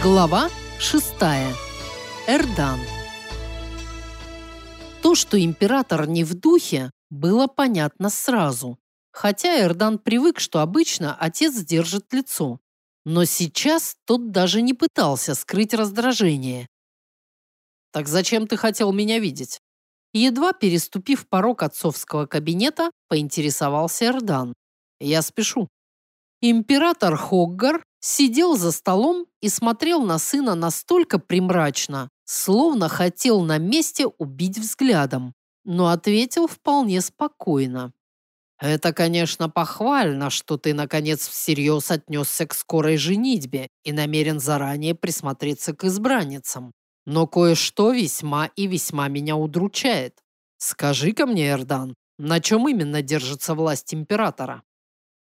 Глава 6. Эрдан. То, что император не в духе, было понятно сразу. Хотя Эрдан привык, что обычно отец держит лицо. Но сейчас тот даже не пытался скрыть раздражение. «Так зачем ты хотел меня видеть?» Едва переступив порог отцовского кабинета, поинтересовался Эрдан. «Я спешу». Император Хоггар сидел за столом и смотрел на сына настолько примрачно, словно хотел на месте убить взглядом, но ответил вполне спокойно. «Это, конечно, похвально, что ты, наконец, всерьез отнесся к скорой женитьбе и намерен заранее присмотреться к избранницам. Но кое-что весьма и весьма меня удручает. Скажи-ка мне, Эрдан, на чем именно держится власть императора?»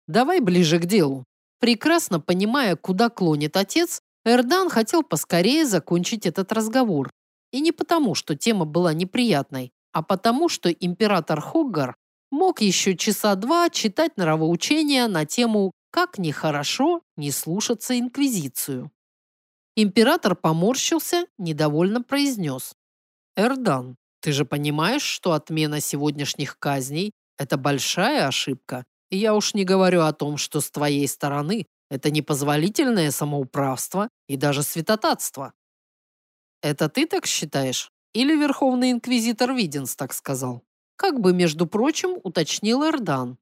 «Давай ближе к делу», Прекрасно понимая, куда клонит отец, Эрдан хотел поскорее закончить этот разговор. И не потому, что тема была неприятной, а потому, что император Хоггар мог еще часа два читать нравоучения на тему «Как нехорошо не слушаться Инквизицию». Император поморщился, недовольно произнес. «Эрдан, ты же понимаешь, что отмена сегодняшних казней – это большая ошибка я уж не говорю о том, что с твоей стороны это непозволительное самоуправство и даже святотатство. Это ты так считаешь? Или Верховный Инквизитор Виденс так сказал? Как бы, между прочим, уточнил Эрдан.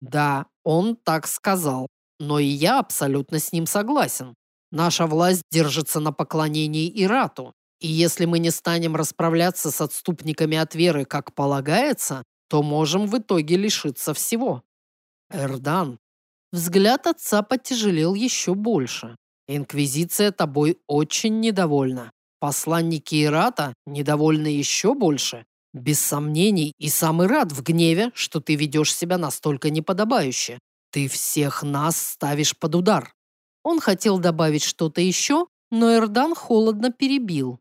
Да, он так сказал, но и я абсолютно с ним согласен. Наша власть держится на поклонении Ирату, и если мы не станем расправляться с отступниками от веры, как полагается, то можем в итоге лишиться всего. Эрдан. Взгляд отца потяжелел еще больше. Инквизиция тобой очень недовольна. Посланники Ирата недовольны еще больше. Без сомнений, и сам Ират в гневе, что ты ведешь себя настолько неподобающе. Ты всех нас ставишь под удар. Он хотел добавить что-то еще, но Эрдан холодно перебил.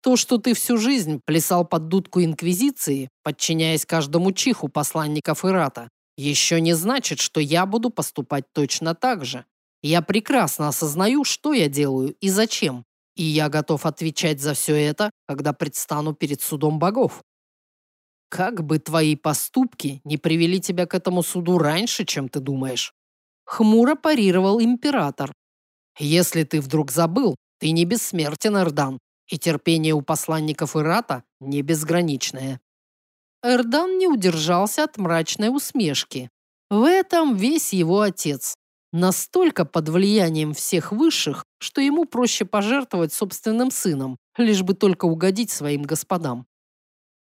То, что ты всю жизнь плясал под дудку Инквизиции, подчиняясь каждому чиху посланников Ирата, еще не значит, что я буду поступать точно так же. Я прекрасно осознаю, что я делаю и зачем. И я готов отвечать за все это, когда предстану перед судом богов. Как бы твои поступки не привели тебя к этому суду раньше, чем ты думаешь. Хмуро парировал император. Если ты вдруг забыл, ты не бессмертен, Эрдан, и терпение у посланников Ирата не безграничное. Эрдан не удержался от мрачной усмешки. В этом весь его отец. Настолько под влиянием всех высших, что ему проще пожертвовать собственным сыном, лишь бы только угодить своим господам.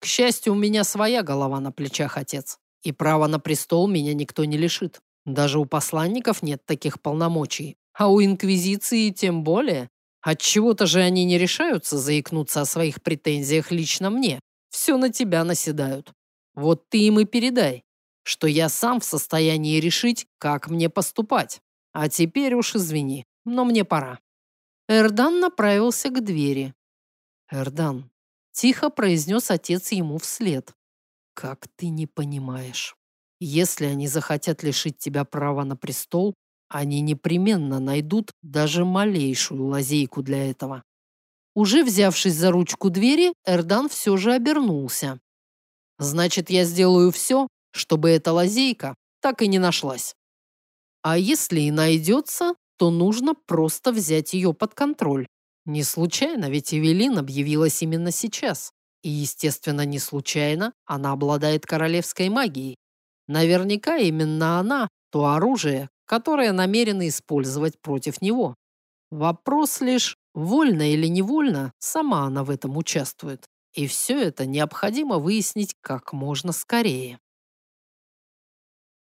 К счастью, у меня своя голова на плечах, отец. И права на престол меня никто не лишит. Даже у посланников нет таких полномочий. А у Инквизиции тем более. Отчего-то же они не решаются заикнуться о своих претензиях лично мне, все на тебя наседают. Вот ты им и передай, что я сам в состоянии решить, как мне поступать. А теперь уж извини, но мне пора». Эрдан направился к двери. «Эрдан», — тихо произнес отец ему вслед. «Как ты не понимаешь? Если они захотят лишить тебя права на престол, они непременно найдут даже малейшую лазейку для этого. Уже взявшись за ручку двери, Эрдан все же обернулся. «Значит, я сделаю все, чтобы эта лазейка так и не нашлась. А если и найдется, то нужно просто взять ее под контроль. Не случайно, ведь Эвелин объявилась именно сейчас. И, естественно, не случайно она обладает королевской магией. Наверняка именно она – то оружие, которое намерены использовать против него. Вопрос лишь, Вольно или невольно, сама она в этом участвует. И все это необходимо выяснить как можно скорее.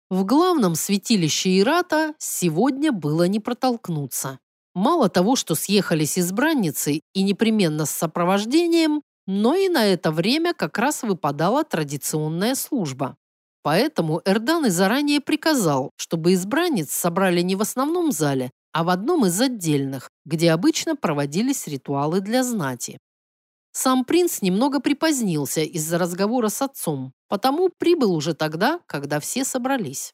В главном святилище Ирата сегодня было не протолкнуться. Мало того, что съехались избранницы и непременно с сопровождением, но и на это время как раз выпадала традиционная служба. Поэтому Эрдан и заранее приказал, чтобы избранниц собрали не в основном зале, а в одном из отдельных, где обычно проводились ритуалы для знати. Сам принц немного припозднился из-за разговора с отцом, потому прибыл уже тогда, когда все собрались.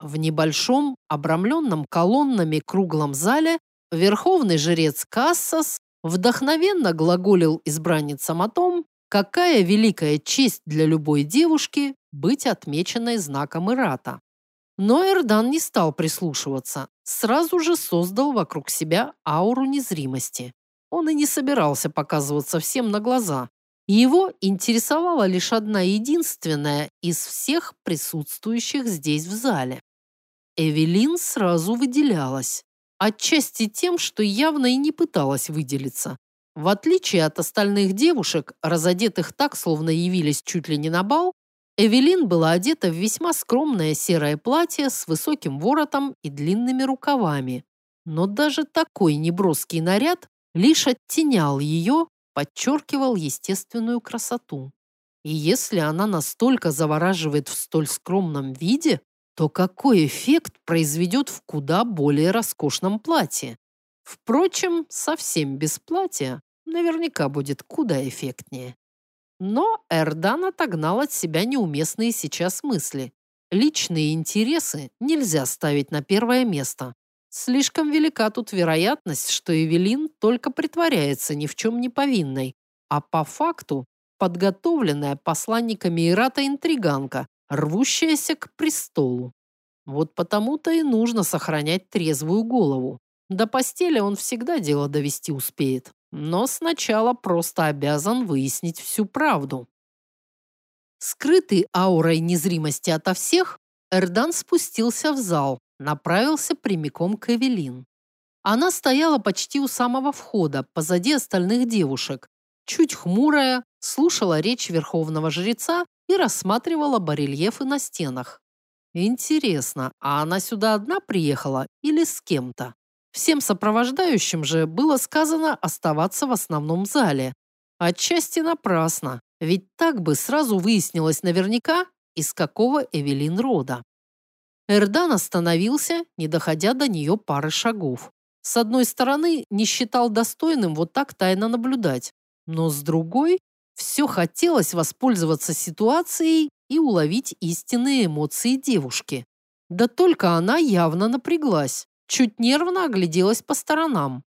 В небольшом, обрамленном колоннами круглом зале верховный жрец Кассас вдохновенно глаголил избранницам о том, какая великая честь для любой девушки быть отмеченной знаком Ирата. Но Эрдан не стал прислушиваться, сразу же создал вокруг себя ауру незримости. Он и не собирался показываться всем на глаза. Его интересовала лишь одна единственная из всех присутствующих здесь в зале. Эвелин сразу выделялась. Отчасти тем, что явно и не пыталась выделиться. В отличие от остальных девушек, разодетых так, словно явились чуть ли не на бал, Эвелин была одета в весьма скромное серое платье с высоким воротом и длинными рукавами. Но даже такой неброский наряд лишь оттенял ее, подчеркивал естественную красоту. И если она настолько завораживает в столь скромном виде, то какой эффект произведет в куда более роскошном платье? Впрочем, совсем без платья наверняка будет куда эффектнее. Но Эрдан отогнал от себя неуместные сейчас мысли. Личные интересы нельзя ставить на первое место. Слишком велика тут вероятность, что Эвелин только притворяется ни в чем не повинной, а по факту подготовленная посланниками Ирата интриганка, рвущаяся к престолу. Вот потому-то и нужно сохранять трезвую голову. До постели он всегда дело довести успеет, но сначала просто обязан выяснить всю правду. Скрытый аурой незримости ото всех, Эрдан спустился в зал, направился прямиком к Эвелин. Она стояла почти у самого входа, позади остальных девушек, чуть хмурая, слушала речь верховного жреца и рассматривала барельефы на стенах. Интересно, а она сюда одна приехала или с кем-то? Всем сопровождающим же было сказано оставаться в основном зале. Отчасти напрасно, ведь так бы сразу выяснилось наверняка, из какого Эвелин рода. Эрдан остановился, не доходя до нее пары шагов. С одной стороны, не считал достойным вот так тайно наблюдать, но с другой, все хотелось воспользоваться ситуацией и уловить истинные эмоции девушки. Да только она явно напряглась, чуть нервно огляделась по сторонам.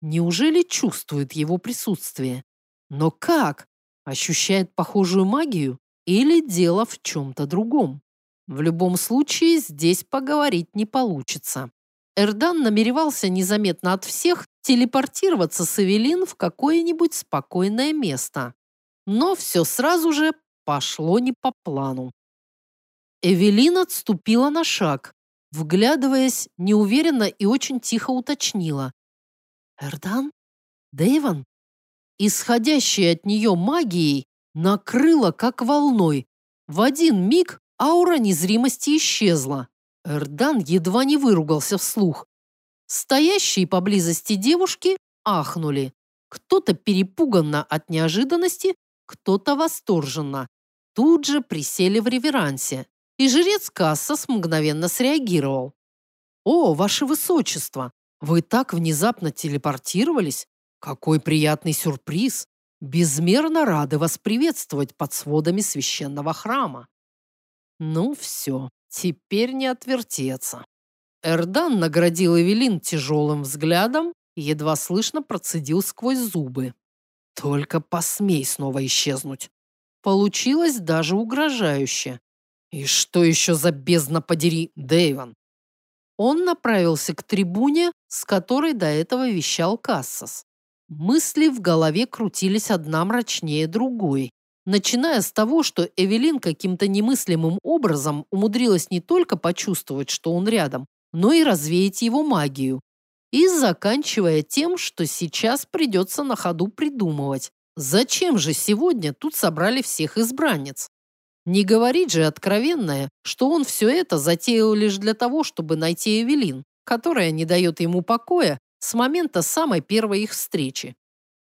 Неужели чувствует его присутствие? Но как? Ощущает похожую магию или дело в чем-то другом? В любом случае, здесь поговорить не получится. Эрдан намеревался незаметно от всех телепортироваться с Эвелин в какое-нибудь спокойное место. Но все сразу же пошло не по плану. Эвелин отступила на шаг, вглядываясь, неуверенно и очень тихо уточнила. «Эрдан? Дэйван?» Исходящая от нее магией накрыла как волной. В один миг Аура незримости исчезла. Эрдан едва не выругался вслух. Стоящие поблизости девушки ахнули. Кто-то перепуганно от неожиданности, кто-то восторженно. Тут же присели в реверансе. И жрец Кассас мгновенно среагировал. «О, ваше высочество! Вы так внезапно телепортировались? Какой приятный сюрприз! Безмерно рады вас приветствовать под сводами священного храма!» Ну все, теперь не отвертеться. Эрдан наградил Эвелин тяжелым взглядом едва слышно процедил сквозь зубы. Только посмей снова исчезнуть. Получилось даже угрожающе. И что еще за бездна подери, Дэйван? Он направился к трибуне, с которой до этого вещал Кассас. Мысли в голове крутились одна мрачнее другой. Начиная с того, что Эвелин каким-то немыслимым образом умудрилась не только почувствовать, что он рядом, но и развеять его магию. И заканчивая тем, что сейчас придется на ходу придумывать, зачем же сегодня тут собрали всех избранниц. Не говорить же откровенное, что он все это затеял лишь для того, чтобы найти Эвелин, которая не дает ему покоя с момента самой первой их встречи.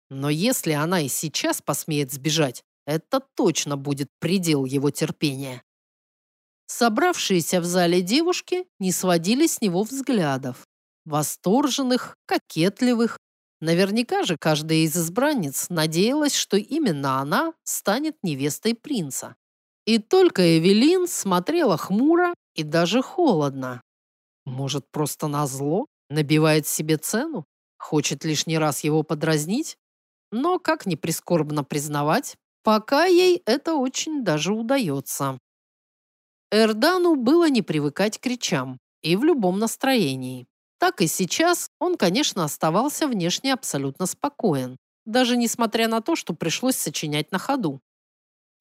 Но если она и сейчас посмеет сбежать, это точно будет предел его терпения. Собравшиеся в зале девушки не сводили с него взглядов. Восторженных, кокетливых. Наверняка же каждая из избранниц надеялась, что именно она станет невестой принца. И только Эвелин смотрела хмуро и даже холодно. Может, просто назло набивает себе цену? хочет лишний раз его подразнить. Но, как ни прискорбно признавать, пока ей это очень даже удается. Эрдану было не привыкать к речам и в любом настроении. Так и сейчас он, конечно, оставался внешне абсолютно спокоен, даже несмотря на то, что пришлось сочинять на ходу.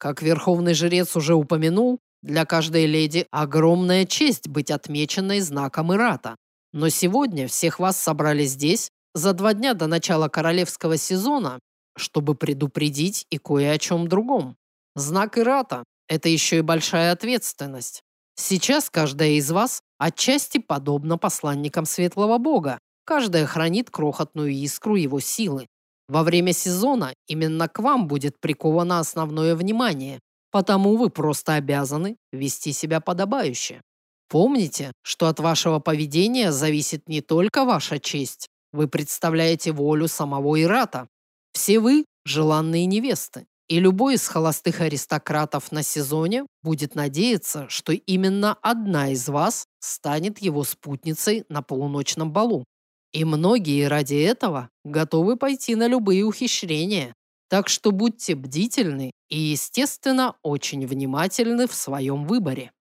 Как верховный жрец уже упомянул, для каждой леди огромная честь быть отмеченной знаком Ирата. Но сегодня всех вас собрали здесь, за два дня до начала королевского сезона, чтобы предупредить и кое о чем другом. Знак Ирата – это еще и большая ответственность. Сейчас каждая из вас отчасти подобна посланникам Светлого Бога. Каждая хранит крохотную искру его силы. Во время сезона именно к вам будет приковано основное внимание, потому вы просто обязаны вести себя подобающе. Помните, что от вашего поведения зависит не только ваша честь. Вы представляете волю самого Ирата. Все вы – желанные невесты. И любой из холостых аристократов на сезоне будет надеяться, что именно одна из вас станет его спутницей на полуночном балу. И многие ради этого готовы пойти на любые ухищрения. Так что будьте бдительны и, естественно, очень внимательны в своем выборе.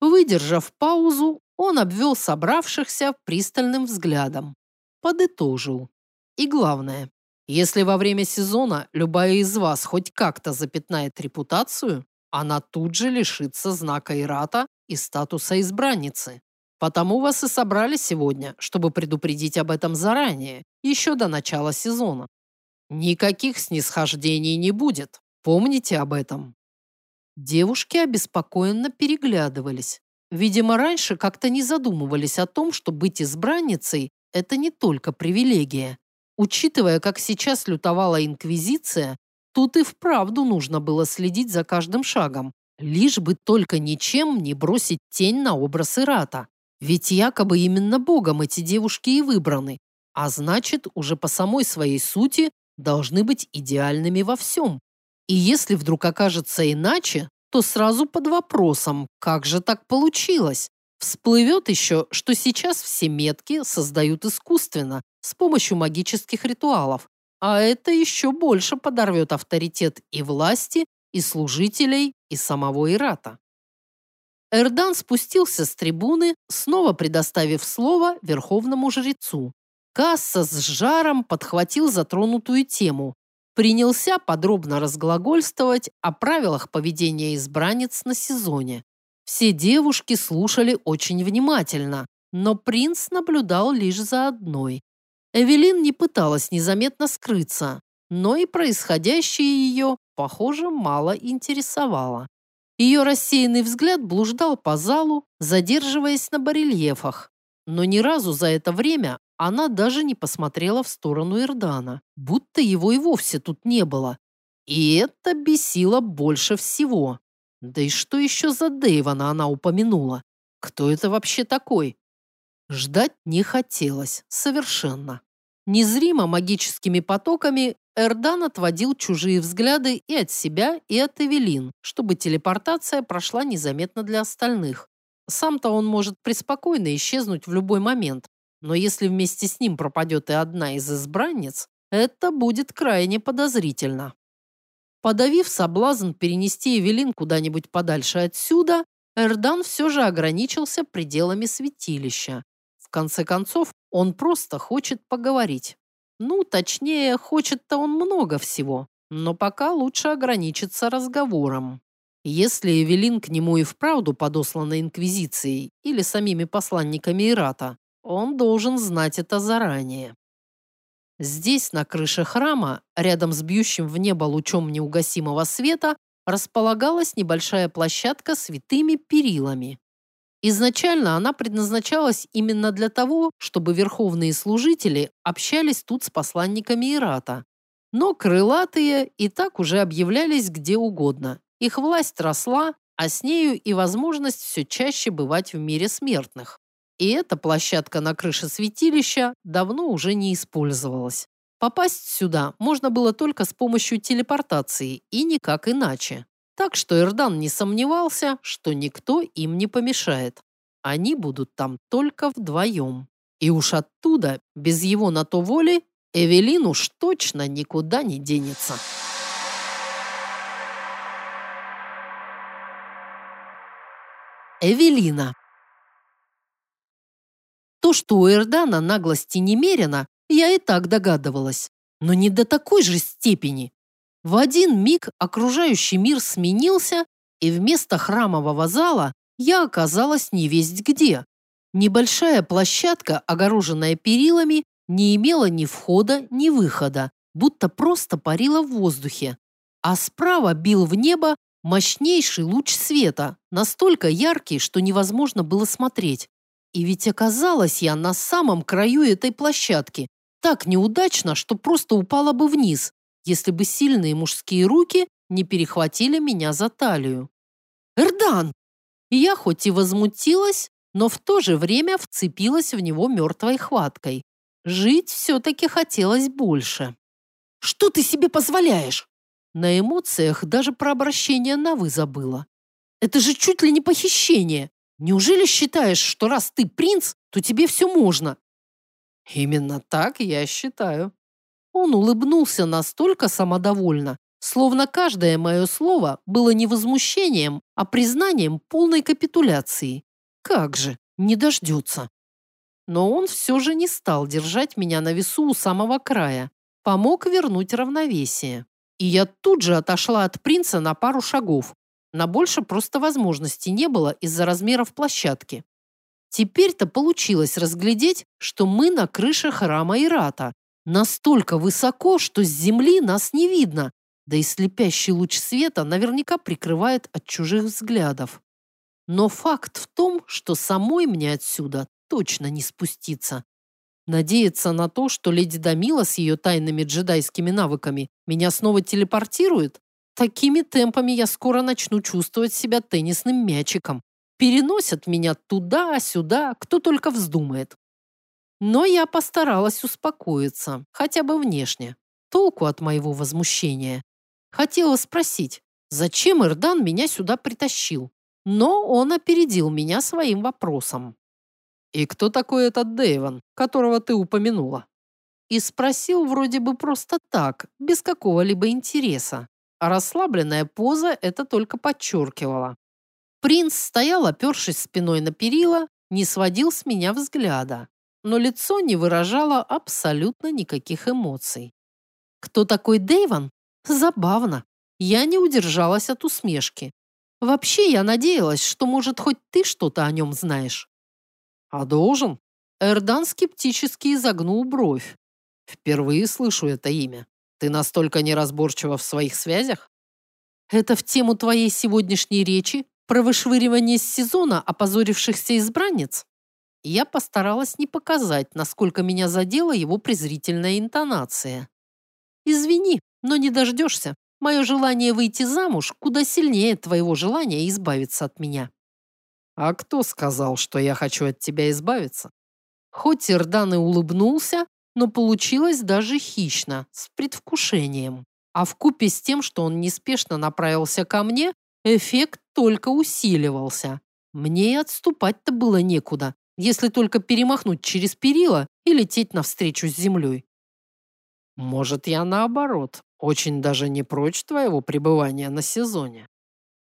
Выдержав паузу, он обвел собравшихся пристальным взглядом. Подытожил. И главное, если во время сезона любая из вас хоть как-то запятнает репутацию, она тут же лишится знака Ирата и статуса избранницы. Потому вас и собрали сегодня, чтобы предупредить об этом заранее, еще до начала сезона. Никаких снисхождений не будет. Помните об этом. Девушки обеспокоенно переглядывались. Видимо, раньше как-то не задумывались о том, что быть избранницей – это не только привилегия. Учитывая, как сейчас лютовала Инквизиция, тут и вправду нужно было следить за каждым шагом, лишь бы только ничем не бросить тень на образ Ирата. Ведь якобы именно Богом эти девушки и выбраны, а значит, уже по самой своей сути должны быть идеальными во всем. И если вдруг окажется иначе, то сразу под вопросом, как же так получилось? Всплывет еще, что сейчас все метки создают искусственно, с помощью магических ритуалов, а это еще больше подорвет авторитет и власти, и служителей, и самого Ирата. Эрдан спустился с трибуны, снова предоставив слово верховному жрецу. Касса с жаром подхватил затронутую тему, принялся подробно разглагольствовать о правилах поведения избранниц на сезоне. Все девушки слушали очень внимательно, но принц наблюдал лишь за одной. Эвелин не пыталась незаметно скрыться, но и происходящее ее, похоже, мало интересовало. Ее рассеянный взгляд блуждал по залу, задерживаясь на барельефах. Но ни разу за это время она даже не посмотрела в сторону Ирдана, будто его и вовсе тут не было. И это бесило больше всего. Да и что еще за Дэйвана она упомянула? Кто это вообще такой? Ждать не хотелось, совершенно. Незримо магическими потоками Эрдан отводил чужие взгляды и от себя, и от Эвелин, чтобы телепортация прошла незаметно для остальных. Сам-то он может преспокойно исчезнуть в любой момент, но если вместе с ним пропадет и одна из избранниц, это будет крайне подозрительно. Подавив соблазн перенести Эвелин куда-нибудь подальше отсюда, Эрдан все же ограничился пределами святилища. В конце концов, он просто хочет поговорить. Ну, точнее, хочет-то он много всего, но пока лучше ограничиться разговором. Если Эвелин к нему и вправду подослана Инквизицией или самими посланниками Ирата, он должен знать это заранее. Здесь, на крыше храма, рядом с бьющим в небо лучом неугасимого света, располагалась небольшая площадка с витыми перилами. Изначально она предназначалась именно для того, чтобы верховные служители общались тут с посланниками Ирата. Но крылатые и так уже объявлялись где угодно. Их власть росла, а с нею и возможность все чаще бывать в мире смертных. И эта площадка на крыше святилища давно уже не использовалась. Попасть сюда можно было только с помощью телепортации и никак иначе. Так что Эрдан не сомневался, что никто им не помешает. Они будут там только вдвоем. И уж оттуда, без его на то воли, Эвелин уж точно никуда не денется. Эвелина. То, что у Эрдана наглости немерено, я и так догадывалась, но не до такой же степени. В один миг окружающий мир сменился, и вместо храмового зала я оказалась не весть где. Небольшая площадка, огороженная перилами, не имела ни входа, ни выхода, будто просто парила в воздухе. А справа бил в небо мощнейший луч света, настолько яркий, что невозможно было смотреть. И ведь оказалась я на самом краю этой площадки, так неудачно, что просто упала бы вниз, если бы сильные мужские руки не перехватили меня за талию. «Эрдан!» Я хоть и возмутилась, но в то же время вцепилась в него мертвой хваткой. Жить все-таки хотелось больше. «Что ты себе позволяешь?» На эмоциях даже про обращение на «вы» забыла. «Это же чуть ли не похищение. Неужели считаешь, что раз ты принц, то тебе все можно?» «Именно так я считаю». Он улыбнулся настолько самодовольно, словно каждое мое слово было не возмущением, а признанием полной капитуляции. Как же, не дождется. Но он все же не стал держать меня на весу у самого края, помог вернуть равновесие. И я тут же отошла от принца на пару шагов. На больше просто возможности не было из-за размеров площадки. Теперь-то получилось разглядеть, что мы на крыше храма Ирата. Настолько высоко, что с земли нас не видно, да и слепящий луч света наверняка прикрывает от чужих взглядов. Но факт в том, что самой мне отсюда точно не спуститься. Надеяться на то, что леди Дамила с ее тайными джедайскими навыками меня снова телепортирует? Такими темпами я скоро начну чувствовать себя теннисным мячиком. Переносят меня туда-сюда, кто только вздумает. Но я постаралась успокоиться, хотя бы внешне. Толку от моего возмущения. Хотела спросить, зачем Ирдан меня сюда притащил? Но он опередил меня своим вопросом. «И кто такой этот Дэйвон, которого ты упомянула?» И спросил вроде бы просто так, без какого-либо интереса. А расслабленная поза это только подчеркивала. Принц стоял, опершись спиной на перила, не сводил с меня взгляда, но лицо не выражало абсолютно никаких эмоций. Кто такой Дэйвон? Забавно. Я не удержалась от усмешки. Вообще, я надеялась, что, может, хоть ты что-то о нем знаешь. А должен? Эрдан скептически изогнул бровь. Впервые слышу это имя. Ты настолько неразборчива в своих связях? Это в тему твоей сегодняшней речи про вышвыривание с сезона опозорившихся избранниц? Я постаралась не показать, насколько меня задела его презрительная интонация. Извини, но не дождешься. Мое желание выйти замуж куда сильнее твоего желания избавиться от меня. А кто сказал, что я хочу от тебя избавиться? Хоть Ирдан и улыбнулся, но получилось даже хищно, с предвкушением. А в купе с тем, что он неспешно направился ко мне, эффект только усиливался. Мне и отступать-то было некуда, если только перемахнуть через перила и лететь навстречу с землей. Может, я наоборот, очень даже не прочь твоего пребывания на сезоне.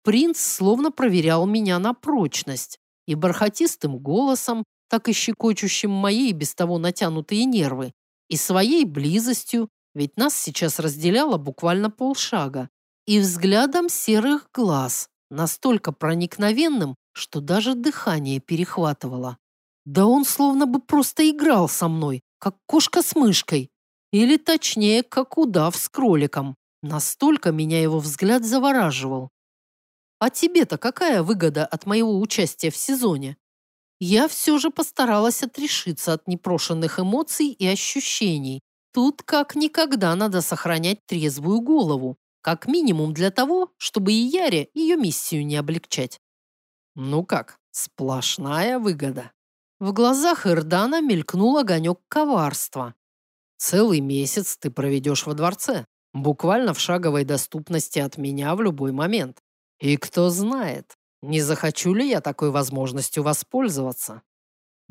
Принц словно проверял меня на прочность и бархатистым голосом, так и щекочущим мои без того натянутые нервы, и своей близостью, ведь нас сейчас разделяло буквально полшага, и взглядом серых глаз, настолько проникновенным, что даже дыхание перехватывало. Да он словно бы просто играл со мной, как кошка с мышкой, или точнее, как удав с кроликом. Настолько меня его взгляд завораживал. А тебе-то какая выгода от моего участия в сезоне? Я все же постаралась отрешиться от непрошенных эмоций и ощущений. Тут как никогда надо сохранять трезвую голову. Как минимум для того, чтобы и Яре ее миссию не облегчать. Ну как, сплошная выгода. В глазах Эрдана мелькнул огонек коварства. Целый месяц ты проведешь во дворце, буквально в шаговой доступности от меня в любой момент. И кто знает, не захочу ли я такой возможностью воспользоваться.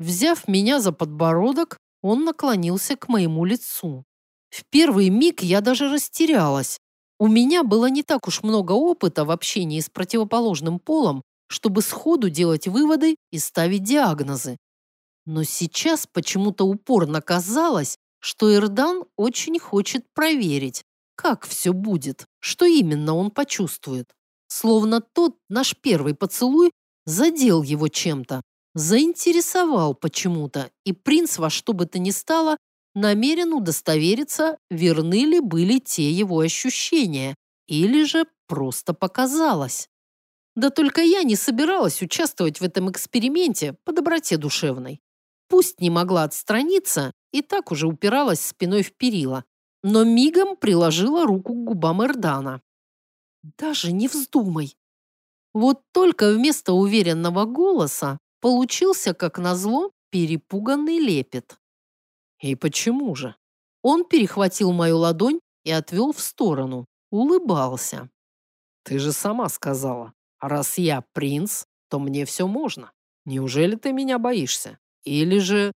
Взяв меня за подбородок, он наклонился к моему лицу. В первый миг я даже растерялась. У меня было не так уж много опыта в общении с противоположным полом, чтобы сходу делать выводы и ставить диагнозы. Но сейчас почему-то упорно казалось, что Ирдан очень хочет проверить, как все будет, что именно он почувствует. Словно тот наш первый поцелуй задел его чем-то, заинтересовал почему-то, и принц во что бы то ни стало намерен удостовериться, верны ли были те его ощущения, или же просто показалось. Да только я не собиралась участвовать в этом эксперименте по доброте душевной. Пусть не могла отстраниться, и так уже упиралась спиной в перила, но мигом приложила руку к губам Эрдана. «Даже не вздумай!» Вот только вместо уверенного голоса получился, как назло, перепуганный лепет. И почему же? Он перехватил мою ладонь и отвел в сторону, улыбался. Ты же сама сказала, раз я принц, то мне все можно. Неужели ты меня боишься? Или же...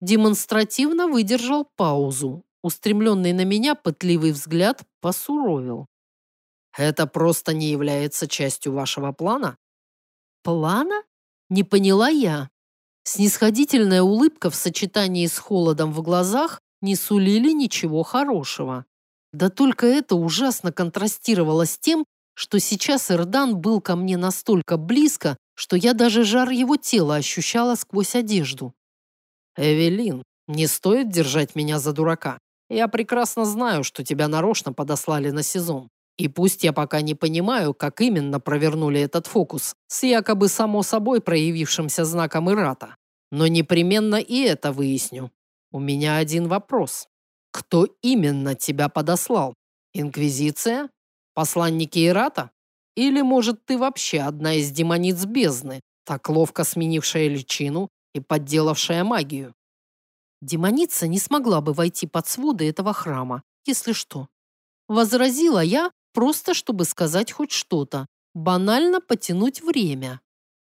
Демонстративно выдержал паузу. Устремленный на меня пытливый взгляд посуровил. Это просто не является частью вашего плана? Плана? Не поняла я. Снисходительная улыбка в сочетании с холодом в глазах не сулили ничего хорошего. Да только это ужасно контрастировало с тем, что сейчас Эрдан был ко мне настолько близко, что я даже жар его тела ощущала сквозь одежду. «Эвелин, не стоит держать меня за дурака. Я прекрасно знаю, что тебя нарочно подослали на сезон. И пусть я пока не понимаю, как именно провернули этот фокус с якобы само собой проявившимся знаком Ирата, но непременно и это выясню. У меня один вопрос. Кто именно тебя подослал? Инквизиция? Посланники Ирата? Или, может, ты вообще одна из демониц бездны, так ловко сменившая личину и подделавшая магию? Демоница не смогла бы войти под своды этого храма, если что. Возразила я, Просто чтобы сказать хоть что-то. Банально потянуть время.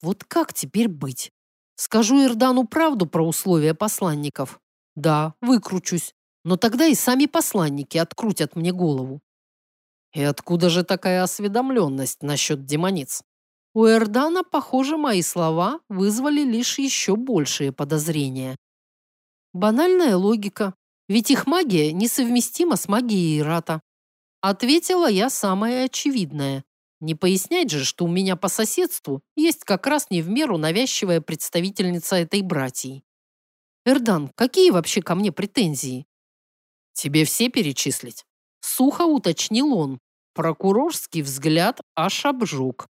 Вот как теперь быть? Скажу Ирдану правду про условия посланников. Да, выкручусь. Но тогда и сами посланники открутят мне голову. И откуда же такая осведомленность насчет демониц? У Эрдана, похоже, мои слова вызвали лишь еще большие подозрения. Банальная логика. Ведь их магия несовместима с магией Ирата. Ответила я самое очевидное. Не пояснять же, что у меня по соседству есть как раз не в меру навязчивая представительница этой братьи. Эрдан, какие вообще ко мне претензии? Тебе все перечислить? Сухо уточнил он. Прокурорский взгляд аж обжег.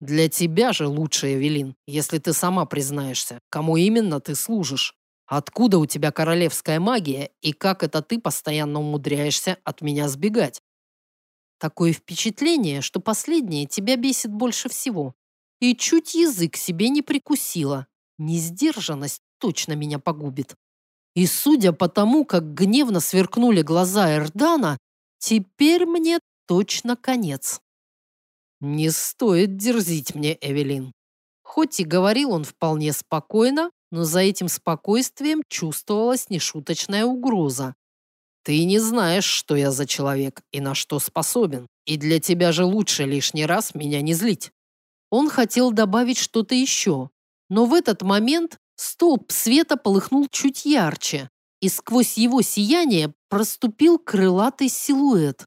Для тебя же лучше, Эвелин, если ты сама признаешься, кому именно ты служишь. Откуда у тебя королевская магия и как это ты постоянно умудряешься от меня сбегать? Такое впечатление, что последнее тебя бесит больше всего. И чуть язык себе не прикусила. Несдержанность точно меня погубит. И судя по тому, как гневно сверкнули глаза Эрдана, теперь мне точно конец. Не стоит дерзить мне, Эвелин. Хоть и говорил он вполне спокойно, но за этим спокойствием чувствовалась нешуточная угроза. Ты не знаешь, что я за человек и на что способен. И для тебя же лучше лишний раз меня не злить. Он хотел добавить что-то еще, но в этот момент столб света полыхнул чуть ярче, и сквозь его сияние проступил крылатый силуэт.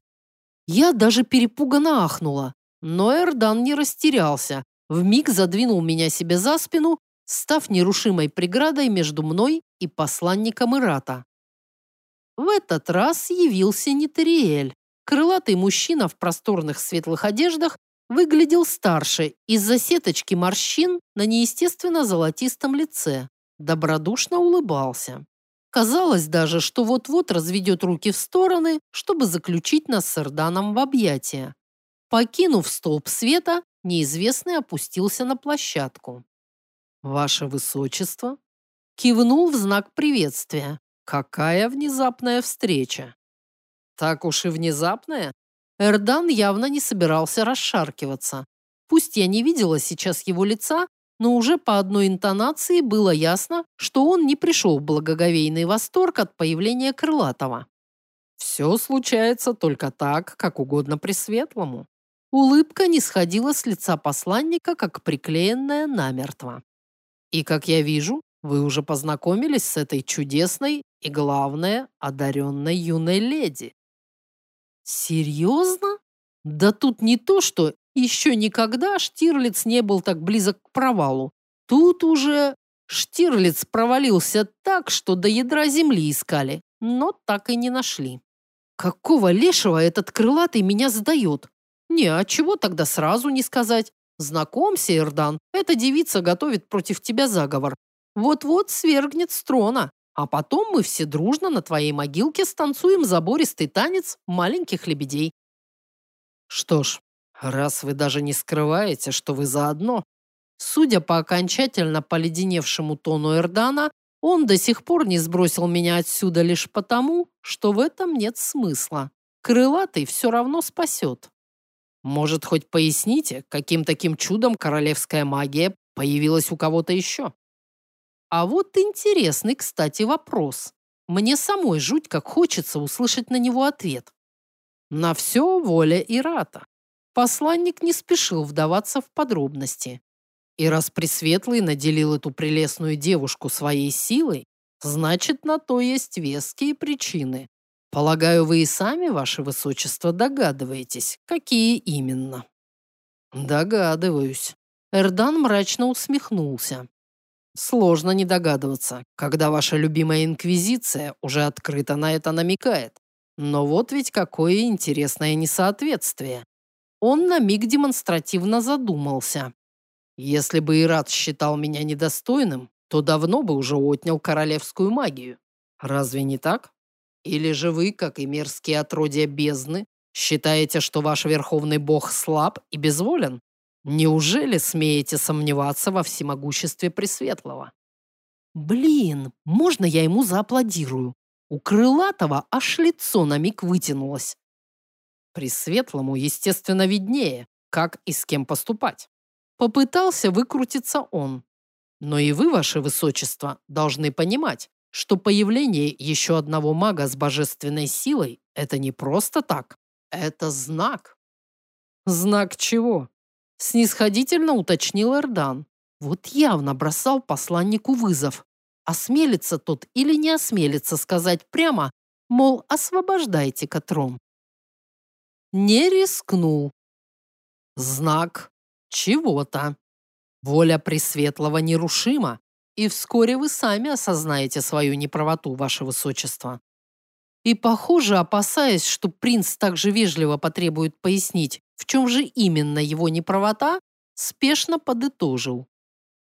Я даже перепуганно ахнула, но Эрдан не растерялся, вмиг задвинул меня себе за спину, став нерушимой преградой между мной и посланником Ирата. В этот раз явился не Тариэль. Крылатый мужчина в просторных светлых одеждах выглядел старше из-за сеточки морщин на неестественно золотистом лице. Добродушно улыбался. Казалось даже, что вот-вот разведет руки в стороны, чтобы заключить нас с Эрданом в объятия. Покинув столб света, неизвестный опустился на площадку. «Ваше Высочество!» Кивнул в знак приветствия. Какая внезапная встреча! Так уж и внезапная? Эрдан явно не собирался расшаркиваться. Пусть я не видела сейчас его лица, но уже по одной интонации было ясно, что он не пришел в благоговейный восторг от появления Крылатого. Все случается только так, как угодно Пресветлому. Улыбка не сходила с лица посланника, как приклеенная намертво. И, как я вижу, вы уже познакомились с этой чудесной и, главное, одаренной юной леди. Серьезно? Да тут не то, что еще никогда Штирлиц не был так близок к провалу. Тут уже Штирлиц провалился так, что до ядра земли искали, но так и не нашли. Какого лешего этот крылатый меня сдает? Не, а чего тогда сразу не сказать? Знакомься, Ирдан, эта девица готовит против тебя заговор. Вот-вот свергнет с трона, а потом мы все дружно на твоей могилке станцуем забористый танец маленьких лебедей. Что ж, Раз вы даже не скрываете, что вы заодно. Судя по окончательно поледеневшему тону Эрдана, он до сих пор не сбросил меня отсюда лишь потому, что в этом нет смысла. Крылатый все равно спасет. Может, хоть поясните, каким таким чудом королевская магия появилась у кого-то еще? А вот интересный, кстати, вопрос. Мне самой жуть как хочется услышать на него ответ. На все воля Ирата. Посланник не спешил вдаваться в подробности. И раз Пресветлый наделил эту прелестную девушку своей силой, значит, на то есть веские причины. Полагаю, вы и сами, ваше высочество, догадываетесь, какие именно. Догадываюсь. Эрдан мрачно усмехнулся. Сложно не догадываться, когда ваша любимая инквизиция уже открыто на это намекает. Но вот ведь какое интересное несоответствие. Он на миг демонстративно задумался. Если бы Ират считал меня недостойным, то давно бы уже отнял королевскую магию. Разве не так? Или же вы, как и мерзкие отродья бездны, считаете, что ваш верховный бог слаб и безволен? Неужели смеете сомневаться во всемогуществе Пресветлого? Блин, можно я ему зааплодирую? У Крылатого аж лицо на миг вытянулось. Пресветлому, естественно, виднее, как и с кем поступать. Попытался выкрутиться он. Но и вы, ваше высочество, должны понимать, что появление еще одного мага с божественной силой – это не просто так. Это знак. Знак чего? Снисходительно уточнил Эрдан. Вот явно бросал посланнику вызов. Осмелится тот или не осмелится сказать прямо, мол, освобождайте Катрон не рискнул. Знак чего-то. Воля Пресветлого нерушима, и вскоре вы сами осознаете свою неправоту, ваше высочество. И, похоже, опасаясь, что принц так же вежливо потребует пояснить, в чем же именно его неправота, спешно подытожил.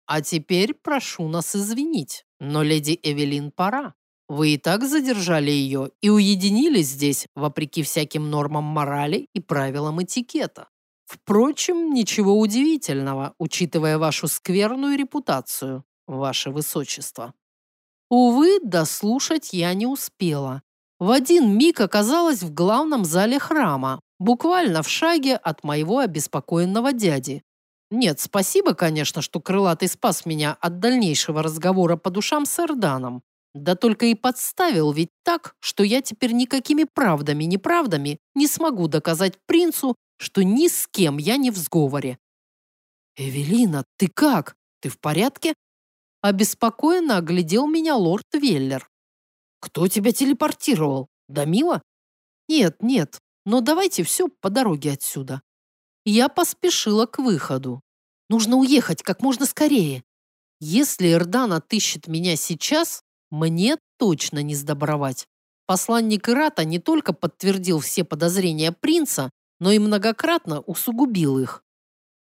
А теперь прошу нас извинить, но леди Эвелин пора. Вы и так задержали ее и уединились здесь, вопреки всяким нормам морали и правилам этикета. Впрочем, ничего удивительного, учитывая вашу скверную репутацию, ваше высочество. Увы, дослушать я не успела. В один миг оказалась в главном зале храма, буквально в шаге от моего обеспокоенного дяди. Нет, спасибо, конечно, что крылатый спас меня от дальнейшего разговора по душам с Эрданом. Да только и подставил ведь так, что я теперь никакими правдами-неправдами не смогу доказать принцу, что ни с кем я не в сговоре. «Эвелина, ты как? Ты в порядке?» Обеспокоенно оглядел меня лорд Веллер. «Кто тебя телепортировал? Дамила?» «Нет, нет, но давайте все по дороге отсюда». Я поспешила к выходу. Нужно уехать как можно скорее. Если Эрдан отыщет меня сейчас, мне точно не сдобровать. Посланник Ирата не только подтвердил все подозрения принца, но и многократно усугубил их.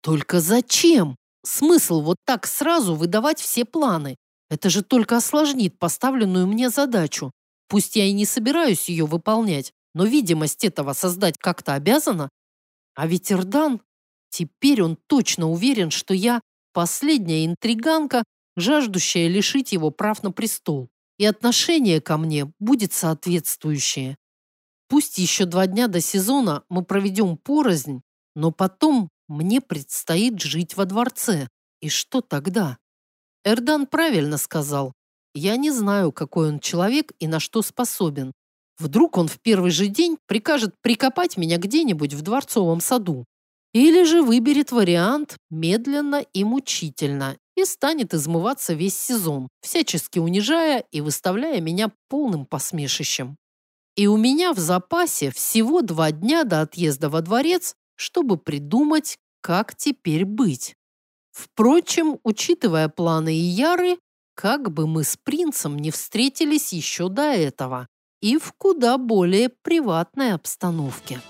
Только зачем? Смысл вот так сразу выдавать все планы? Это же только осложнит поставленную мне задачу. Пусть я и не собираюсь ее выполнять, но видимость этого создать как-то обязана. А ведь Ирдан, теперь он точно уверен, что я последняя интриганка, жаждущая лишить его прав на престол и отношение ко мне будет соответствующее. Пусть еще два дня до сезона мы проведем порознь, но потом мне предстоит жить во дворце. И что тогда? Эрдан правильно сказал. Я не знаю, какой он человек и на что способен. Вдруг он в первый же день прикажет прикопать меня где-нибудь в дворцовом саду. Или же выберет вариант медленно и мучительно и станет измываться весь сезон, всячески унижая и выставляя меня полным посмешищем. И у меня в запасе всего два дня до отъезда во дворец, чтобы придумать, как теперь быть. Впрочем, учитывая планы Ияры, как бы мы с принцем не встретились еще до этого и в куда более приватной обстановке.